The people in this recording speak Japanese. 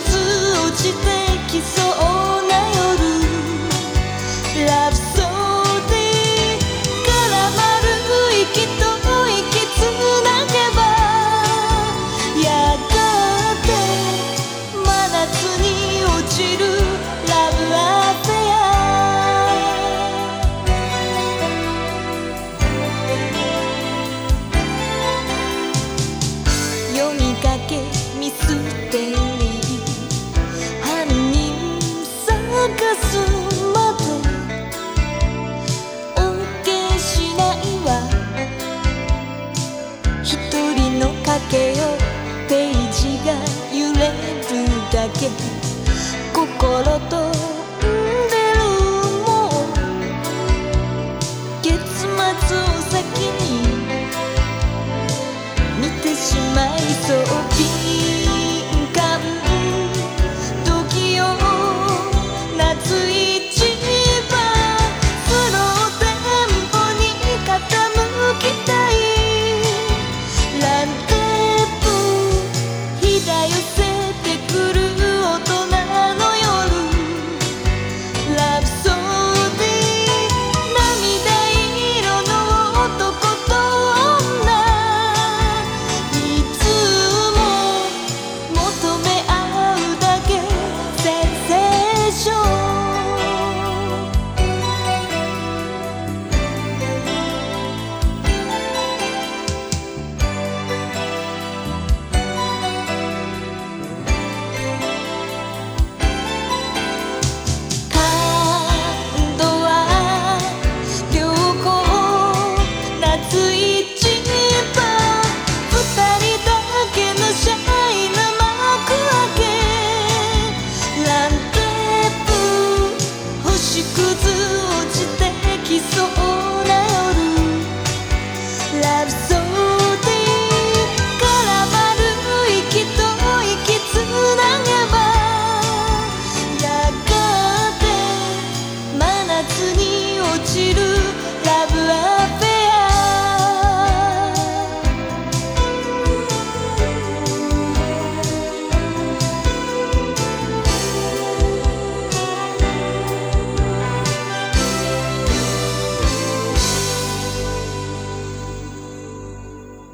落ちてきそうな夜。ラブソーディーから丸い息と息つなげばやがて真夏に落ちる。ラブアフア「よみかけ見捨てけよページが揺れるだけ。心とんでるもう結末を先に見てしまいそう。に落ちるラブアイ